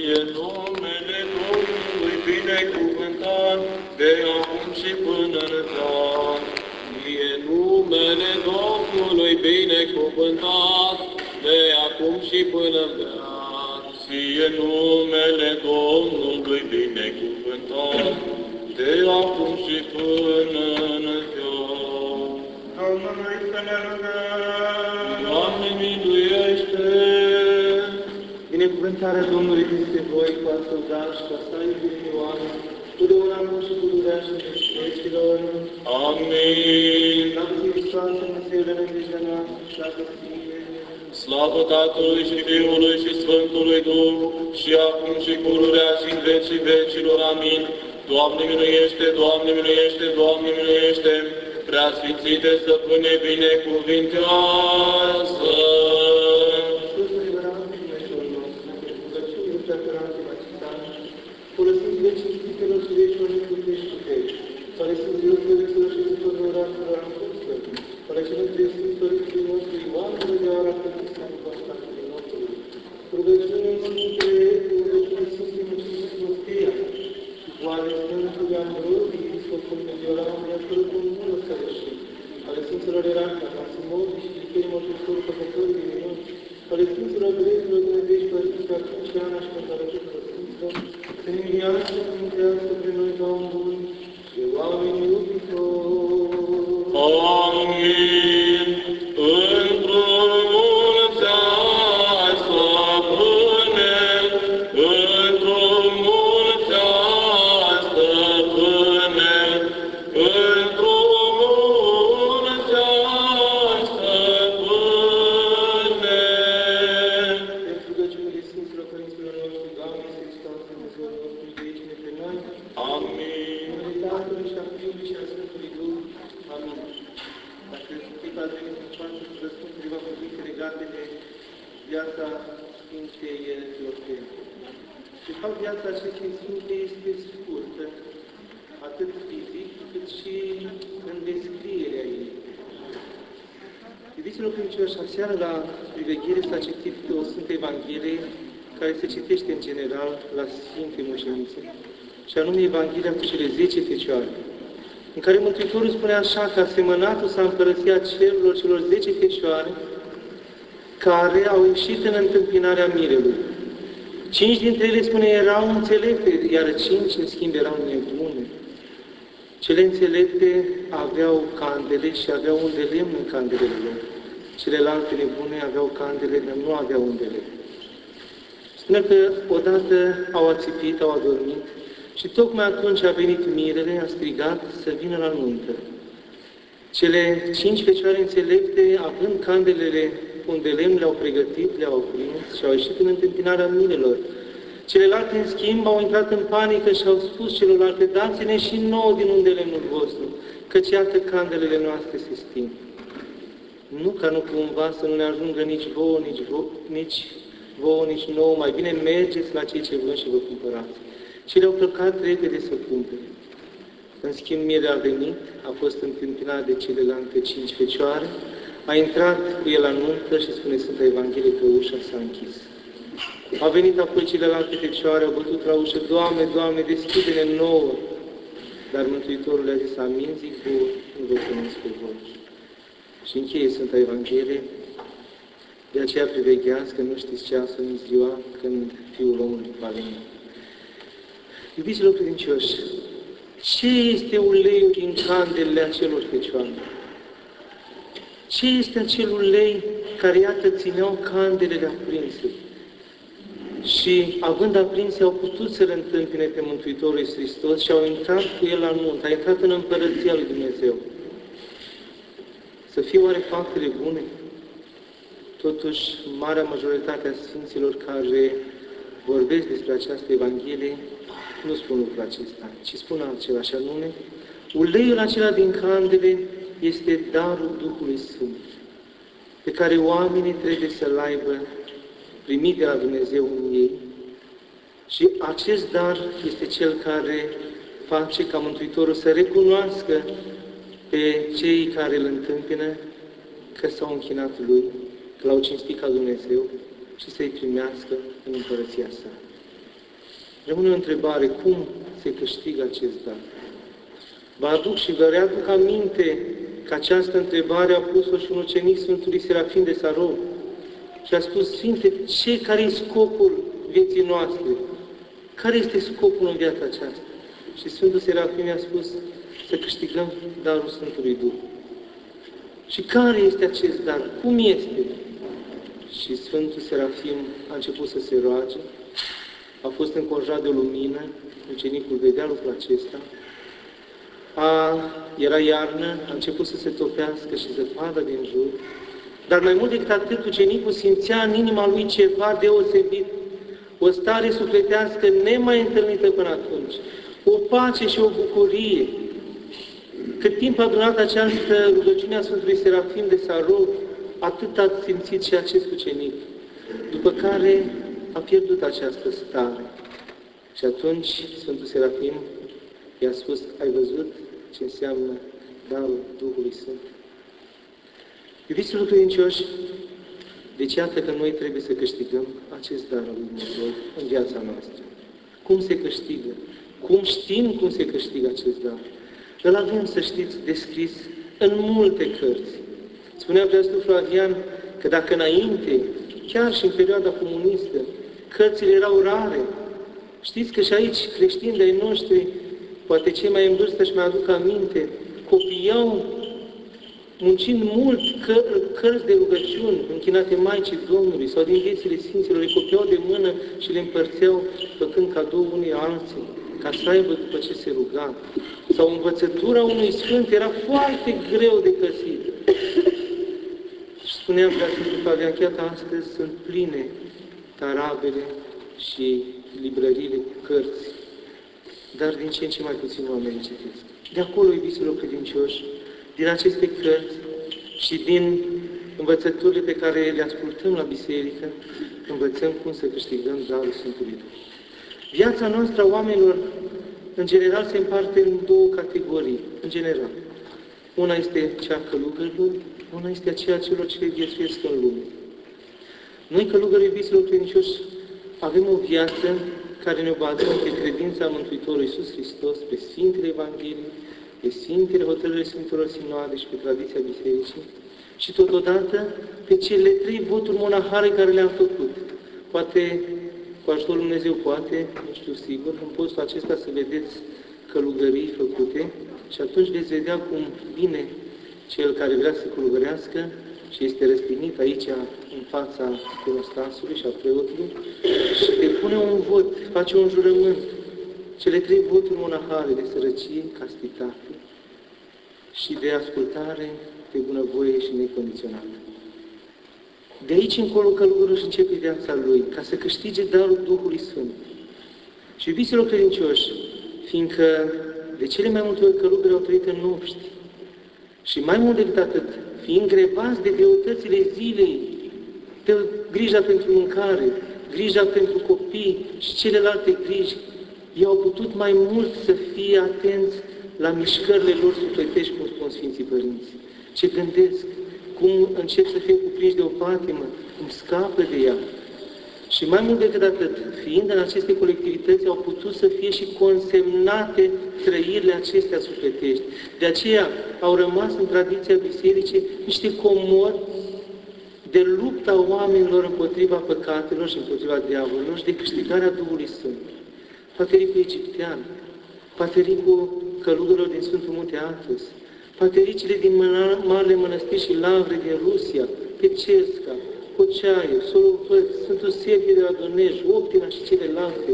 Fie numele Domnului binecuvântat, de acum și până în veac. Fie numele Domnului binecuvântat, de acum și până în veac. Fie numele Domnului binecuvântat, de acum și până în veac. Domnului să ne rugăm. Doamne, miluiește! Binecuvântarea Domnului peste voi, cu ascultare și ca să iubiți oameni, totdeauna nu și pururea și vecilor. Amin. Slavă Hristos, Dumnezeule, nădejdea noastră, slavă Ție. Slavă Tatălui și Fiului și Sfântului Duh, și acum și pururea și în vecii vecilor. Amin. Doamne miluiește, Doamne miluiește, Doamne miluiește, prea sfințite stăpâne binecuvintează. Iisus, adevărat, Dumnezeul nostru, pentru rugăciunile preaferate acesta, folosim vecii ispitelor și vecii ori putești putești, care sunt Dios Părinților și Sfântul Orașului Anfusă, care celor trei Sfânt Părintele nostru Ioan, Rădeara, Părintele în Constantul nostru. Rugăciune Sfintele, rugăciune Sfintele Mulțumesc Mostea, și cu ale Sfântului Ambrozie, Episcopul Medioram, i-a cu multă săvârșit, ale Sfinților Ierarhi, Maximovi și Chei Mărturători Păcătorii din Minuni, ale Sfinților Grezilor Dumnezeu și Părinții și acum și Ana și pentru tuturor Sfinților, să ne înviață și mântuiască pre Sfinte este scurtă, atât fizic, cât și în descrierea ei. Iubiților credincioși, aseară la priveghere s-a citit o Sfântă Evanghelie care se citește în general la Sfinte Mușenițe, și anume Evanghelia cu cele 10 fecioare, în care Mântuitorul spune așa că asemănatul s-a împărăția cerurilor celor 10 fecioare care au ieșit în întâmpinarea mirelui. Cinci dintre ele, spune, erau înțelepte, iar cinci, în schimb, erau nebune. Cele înțelepte aveau candele și aveau un de lemn în candelele lor. Celelalte nebune aveau candele, dar nu aveau un de lemn. Spune că odată au ațipit, au adormit și tocmai atunci a venit mirele, a strigat să vină la nuntă. Cele cinci fecioare înțelepte, având candelele unde lemn le-au pregătit, le-au aprins și au ieșit în întâmpinarea mirelor. Celelalte, în schimb, au intrat în panică și au spus celorlalte, dați-ne și nouă din unde lemnul vostru, căci iată candelele noastre se sting. Nu ca nu cumva să nu ne ajungă nici vouă, nici, vouă, nici vouă, nici nouă, mai bine mergeți la cei ce vând și vă cumpărați. Și le-au plecat repede să cumpere. În schimb, Mirea a venit, a fost întâmpinat de celelalte cinci fecioare, a intrat cu el la nuntă și spune Sfânta Evanghelie că ușa s-a închis. A venit apoi celelalte fecioare, au bătut la ușă, Doamne, Doamne, deschide-ne nouă! Dar Mântuitorul le-a zis, amin, zic vouă, nu vă cunosc pe voi. Și încheie Sfânta Evanghelie, de aceea privegheați că nu știți ceasul nici ziua când Fiul omului va veni. Iubiților credincioși, ce este uleiul din candelele acelor fecioare? Ce este acel ulei care, iată, țineau candelele aprinse? Și, având aprinse, au putut să-L întâmpine pe Mântuitorul Iisus Hristos și au intrat cu El la nuntă, a intrat în Împărăția Lui Dumnezeu. Să fie oare faptele bune? Totuși, marea majoritate a Sfinților care vorbesc despre această Evanghelie nu spun lucrul acesta, ci spun altceva, și anume, uleiul acela din candele este darul Duhului Sfânt, pe care oamenii trebuie să-l aibă primit de la Dumnezeu în ei. Și acest dar este cel care face ca Mântuitorul să recunoască pe cei care îl întâmpină că s-au închinat Lui, că l-au cinstit ca Dumnezeu și să-i primească în împărăția sa. Rămâne o întrebare, cum se câștigă acest dar? Vă aduc și vă readuc aminte că această întrebare a pus-o și un ucenic Sfântului Serafin de Sarov și a spus, Sfinte, ce, care e scopul vieții noastre? Care este scopul în viața aceasta? Și Sfântul Serafin mi-a spus să câștigăm darul Sfântului Duh. Și care este acest dar? Cum este? Și Sfântul Serafim a început să se roage, a fost înconjurat de lumină, ucenicul vedea lucrul acesta, a, era iarnă, a început să se topească și zăpadă din jur, dar mai mult decât atât, ucenicul simțea în inima lui ceva deosebit, o stare sufletească nemai întâlnită până atunci, o pace și o bucurie. Cât timp a durat această rugăciune a Sfântului Serafim de Sarov, atât a simțit și acest ucenic, după care a pierdut această stare. Și atunci Sfântul Serafim i-a spus, ai văzut ce înseamnă darul Duhului Sfânt? Iubiților credincioși, deci iată că noi trebuie să câștigăm acest dar al Lui Dumnezeu în viața noastră. Cum se câștigă? Cum știm cum se câștigă acest dar? Îl avem, să știți, descris în multe cărți. Spunea Preastul Flavian că dacă înainte, chiar și în perioada comunistă, cărțile erau rare, știți că și aici creștini de-ai noștri, poate cei mai în vârstă și mai aduc aminte, copiau muncind mult că, cărți de rugăciuni închinate Maicii Domnului sau din viețile Sfinților, le copiau de mână și le împărțeau făcând cadou unii alții, ca să aibă după ce se ruga. Sau învățătura unui Sfânt era foarte greu de găsit. Și spuneam că Sfântul Fabian, chiar astăzi sunt pline tarabele și librăriile cu cărți, dar din ce în ce mai puțin oameni citesc. De acolo, iubiților credincioși, din aceste cărți și din învățăturile pe care le ascultăm la biserică, învățăm cum să câștigăm darul Sfântului Duh. Viața noastră a oamenilor, în general, se împarte în două categorii, în general. Una este cea a călugărilor, una este aceea celor ce viețuiesc în lume. Noi, călugări iubiților credincioși, avem o viață care ne bazăm pe credința Mântuitorului Iisus Hristos, pe Sfintele Evanghelii, pe Sfintele Hotărârile Sfintelor Sinoade și pe tradiția Bisericii și totodată pe cele trei voturi monahare care le-am făcut. Poate, cu ajutorul Dumnezeu, poate, nu știu sigur, în postul acesta să vedeți călugării făcute și atunci veți vedea cum vine cel care vrea să călugărească și este răstignit aici în fața iconostasului și a preotului și depune un vot, face un jurământ cele trei voturi monahale de sărăcie, castitate și de ascultare de bunăvoie și necondiționată. De aici încolo călugărul își începe viața lui, ca să câștige darul Duhului Sfânt. Și iubiților credincioși, fiindcă de cele mai multe ori călugări au trăit în noștri, și mai mult decât atât, fiind grevați de greutățile zilei, de grija pentru mâncare, grija pentru copii și celelalte griji, ei au putut mai mult să fie atenți la mișcările lor sufletești, cum spun Sfinții Părinți. Ce gândesc, cum încep să fie cuprinși de o patimă, cum scapă de ea. Și mai mult decât atât, fiind în aceste colectivități, au putut să fie și consemnate trăirile acestea sufletești. De aceea au rămas în tradiția bisericii niște comori de lupta oamenilor împotriva păcatelor și împotriva diavolilor și de câștigarea Duhului Sfânt patericul egiptean, patericul călugărilor din Sfântul Munte Athos, patericile din Marele Mănăstiri și Lavre din Rusia, Pecesca, Coceaie, Solovăț, Sfântul Serghie de la Donej, Optina și celelalte.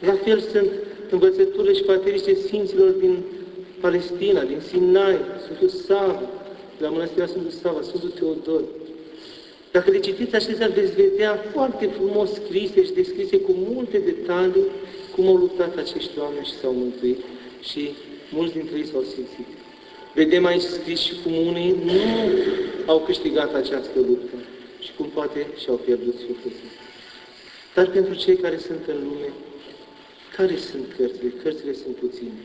La fel sunt învățăturile și patericile Sfinților din Palestina, din Sinai, Sfântul Sava, de la Mănăstirea Sfântul Sava, Sfântul Teodor. Dacă le citiți acestea, veți vedea foarte frumos scrise și descrise cu multe detalii cum au luptat acești oameni și s-au mântuit și mulți dintre ei s-au simțit. Vedem aici scris și cum unii nu au câștigat această luptă și cum poate și-au pierdut sufletul. Dar pentru cei care sunt în lume, care sunt cărțile? Cărțile sunt puține.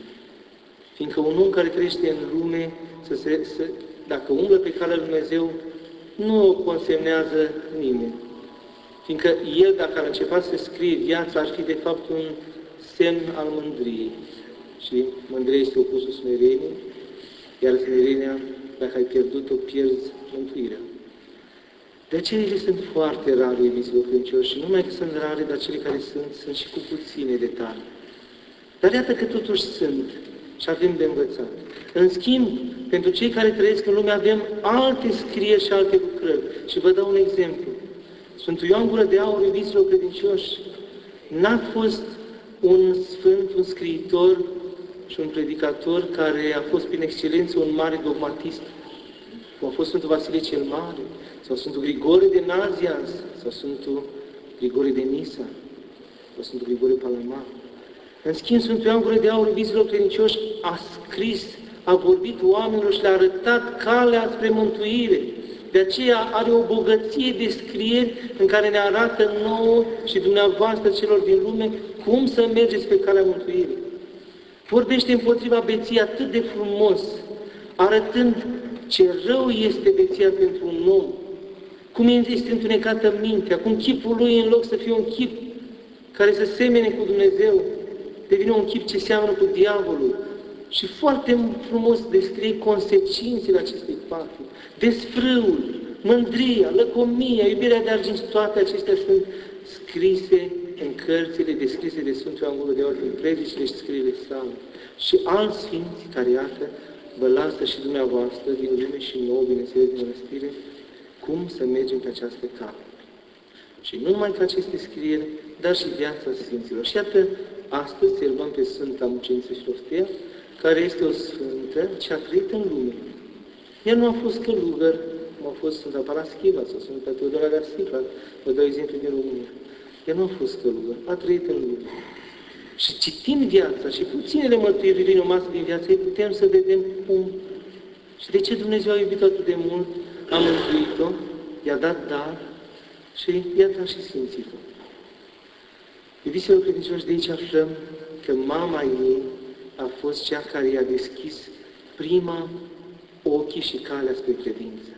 Fiindcă un om care trăiește în lume, să se, să, dacă umblă pe calea Lui Dumnezeu, nu o consemnează nimeni. Fiindcă el, dacă ar începe să scrie viața, ar fi de fapt un semn al mândriei. Și mândria este opusul smereniei, iar smerenia, dacă ai pierdut-o, pierzi mântuirea. De aceea ele sunt foarte rare, iubiților credincioși, și nu numai că sunt rare, dar cele care sunt, sunt și cu puține detalii. Dar iată că totuși sunt și avem de învățat. În schimb, pentru cei care trăiesc în lume, avem alte scrieri și alte lucrări. Și vă dau un exemplu. Sfântul Ioan Gură de Aur, iubiților credincioși, n-a fost un sfânt, un scriitor și un predicator care a fost prin excelență un mare dogmatist, cum a fost Sfântul Vasile cel Mare, sau Sfântul Grigore de Nazianz, sau Sfântul Grigore de Nisa, sau Sfântul Grigore Palamar. În schimb, Sfântul Ioan Gură de Aur, iubiților credincioși, a scris, a vorbit oamenilor și le-a arătat calea spre mântuire. De aceea are o bogăție de scrieri în care ne arată nouă și dumneavoastră celor din lume cum să mergeți pe calea mântuirii. Vorbește împotriva beției atât de frumos, arătând ce rău este beția pentru un om, cum este întunecată mintea, cum chipul lui, în loc să fie un chip care să semene cu Dumnezeu, devine un chip ce seamănă cu diavolul. Și foarte frumos descrie consecințele acestei paturi. Desfrâul, mândria, lăcomia, iubirea de argint, toate acestea sunt scrise în cărțile descrise de Sfântul Angulă de Ori, în predicile și scrierile sale. Și alți sfinți care, iată, vă lasă și dumneavoastră din lume și nouă, bineînțeles, din mănăstire, cum să mergem pe această cale. Și nu numai că aceste scrieri, dar și viața Sfinților. Și iată, astăzi sărbăm pe Sfânta Muceniță Filoftea, care este o sfântă ce a trăit în lume. Ea nu a fost călugăr, cum a fost Sfânta Paraschiva sau Sfânta Teodora Garsica, vă dau exemplu din România. Ea nu a fost călugăr, a trăit în lume. Și citind viața și puținele mărturii din o masă din viață, ei putem să vedem cum și de ce Dumnezeu a iubit atât de mult, a mântuit-o, i-a dat dar și i-a dat și sfințit-o. Iubiților credincioși, de aici aflăm că mama ei a fost cea care i-a deschis prima ochii și calea spre credință.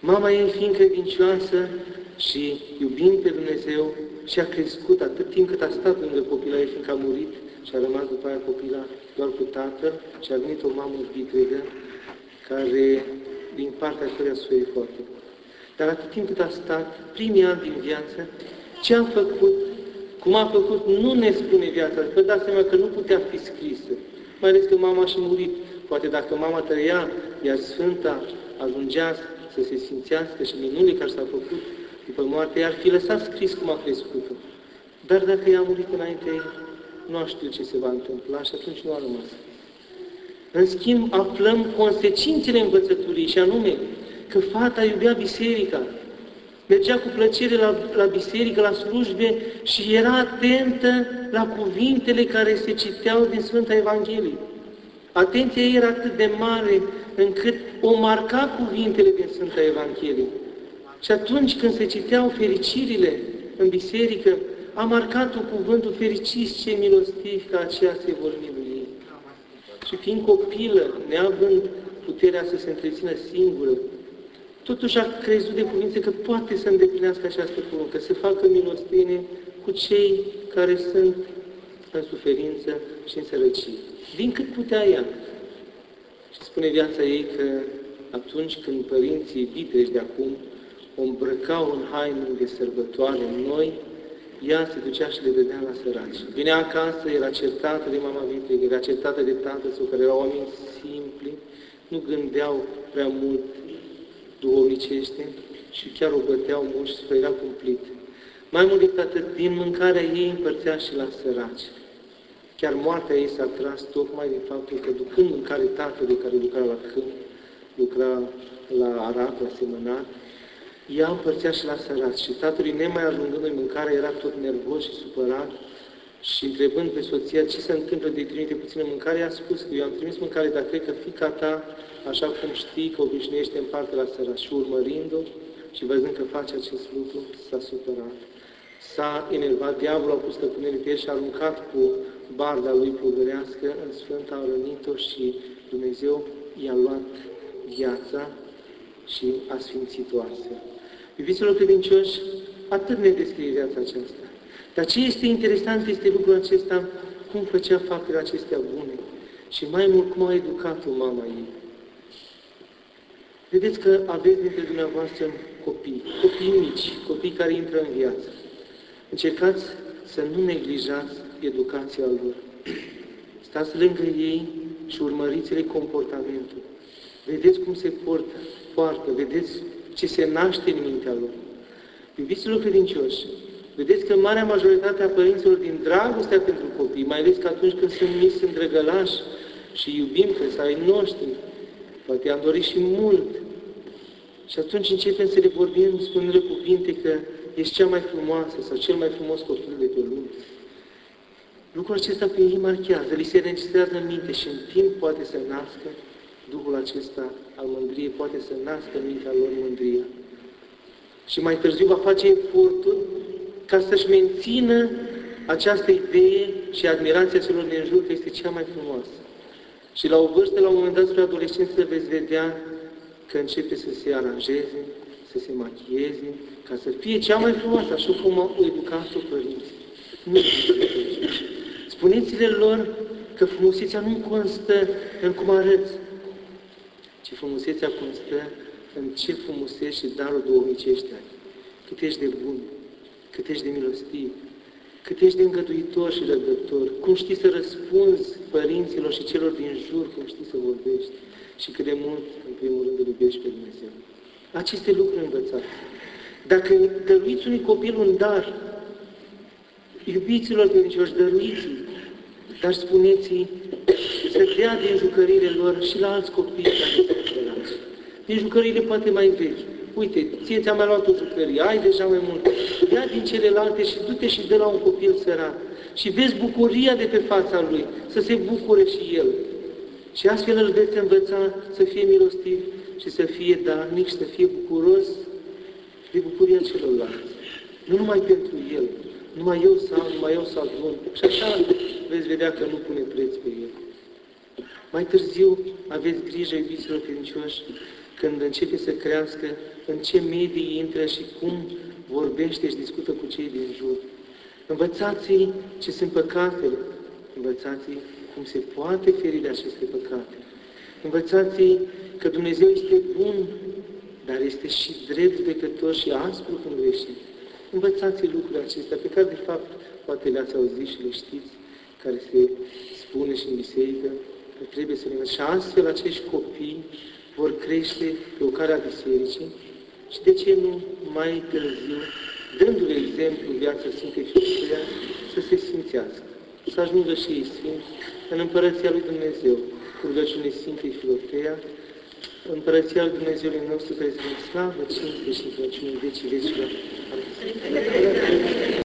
Mama ei fiind credincioasă și iubind pe Dumnezeu și a crescut atât timp cât a stat lângă copila ei, fiindcă a murit și a rămas după aia copila doar cu tatăl și a venit o mamă vitregă care din partea căreia suferit foarte Dar atât timp cât a stat, primii ani din viață, ce a făcut, cum a făcut, nu ne spune viața. Vă dați seama că nu putea fi scrisă. Mai ales că mama și murit. Poate dacă mama trăia, iar Sfânta ajungea să se simțească și minunile care s-au făcut după moarte, ar fi lăsat scris cum a crescut-o. Dar dacă ea a murit înainte, nu a știut ce se va întâmpla și atunci nu a rămas. În schimb, aflăm consecințele învățăturii și anume că fata iubea biserica, mergea cu plăcere la, la biserică, la slujbe și era atentă la cuvintele care se citeau din Sfânta Evanghelie. Atenția ei era atât de mare încât o marca cuvintele din Sfânta Evanghelie. Și atunci când se citeau fericirile în biserică, a marcat un cuvântul fericiți cei milostivi, ca aceea se vor milui. Și fiind copilă, neavând puterea să se întrețină singură, totuși a crezut de cuvință că poate să îndeplinească această poruncă, să facă milostenie cu cei care sunt în suferință și în sărăcie. Din cât putea ea. Și spune viața ei că atunci când părinții vitreși de acum o îmbrăcau în haine de sărbătoare noi, ea se ducea și le vedea la săraci. Vinea acasă, era certată de mama vitregă, era certată de tatăl său, care erau oameni simpli, nu gândeau prea mult duhovnicește și chiar o băteau mult și era cumplit. Mai mult decât atât, din mâncarea ei împărțea și la săraci. Chiar moartea ei s-a tras tocmai din faptul că ducând mâncare tatălui care lucra la câmp, lucra la arat, la semănat, ea împărțea și la săraci. Și tatălui, nemai ajungându-i mâncare, era tot nervos și supărat și întrebând pe soția ce se întâmplă de trimite puțină mâncare, i-a spus că eu am trimis mâncare, dar cred că fica ta, așa cum știi că obișnuiește în parte la săraci. Și urmărind-o și văzând că face acest lucru, s-a supărat. S-a enervat, diavolul a pus stăpânire pe el și a aruncat cu barda lui plugărească în Sfânta, a rănit-o și Dumnezeu i-a luat viața și a sfințit-o astfel. Iubiților credincioși, atât ne descrie viața aceasta. Dar ce este interesant este lucrul acesta, cum făcea faptele acestea bune și mai mult cum a educat-o mama ei. Vedeți că aveți dintre dumneavoastră copii, copii mici, copii care intră în viață. Încercați să nu neglijați educația lor. Stați lângă ei și urmăriți-le comportamentul. Vedeți cum se portă, poartă, vedeți ce se naște în mintea lor. Iubiților credincioși, vedeți că marea majoritate a părinților din dragostea pentru copii, mai ales că atunci când sunt mici, sunt drăgălași și iubim că ai noștri, poate am dorit și mult. Și atunci începem să le vorbim spunând cuvinte că ești cea mai frumoasă sau cel mai frumos copil de pe lume. Lucrul acesta pe ei marchează, li se registrează în minte și în timp poate să nască Duhul acesta al mândriei, poate să nască în mintea lor mândria. Și mai târziu va face efortul ca să-și mențină această idee și admirația celor din jur că este cea mai frumoasă. Și la o vârstă, la un moment dat, spre adolescență, veți vedea că începe să se aranjeze, să se machieze, ca să fie cea mai frumoasă, așa cum au educat-o părinții. Nu Spuneți-le lor că frumusețea nu constă în cum arăți, ci frumusețea constă în ce frumusești și darul duhovnicești ai. Cât ești de bun, cât ești de milostiv, cât ești de îngăduitor și răbdător, cum știi să răspunzi părinților și celor din jur, cum știi să vorbești și cât de mult, în primul rând, îl iubești pe Dumnezeu. Aceste lucruri învățate. Dacă dăruiți unui copil un dar, iubiților credincioși, dăruiți dar spuneți să dea din jucările lor și la alți copii care sunt dragi. Din jucările poate mai vechi. Uite, ție ți-am mai luat o jucărie, ai deja mai mult. Ia din celelalte și du-te și dă la un copil sărat. Și vezi bucuria de pe fața lui, să se bucure și el. Și astfel îl veți învăța să fie milostiv și să fie darnic și să fie bucuros de bucuria celorlalți. Nu numai pentru el, numai eu sau, numai eu sau bun. Și așa veți vedea că nu pune preț pe el. Mai târziu aveți grijă, iubiților credincioși, când începe să crească, în ce medii intră și cum vorbește și discută cu cei din jur. învățați ce sunt păcatele, învățați cum se poate feri de aceste păcate. învățați că Dumnezeu este bun, dar este și drept judecător și aspru când greșit. Învățați lucrurile acestea, pe care de fapt poate le-ați auzit și le știți, care se spune și în biserică, că trebuie să le Și astfel acești copii vor crește pe o care a bisericii și de ce nu mai târziu, dându-le exemplu în viața Sfintei Filotea, să se simțească, să ajungă și ei sfinți în Împărăția lui Dumnezeu, cu rugăciune Sfintei Filotea, Împărăția lui Dumnezeului nostru, care este slavă, cinste și în vecii vecilor. Amin.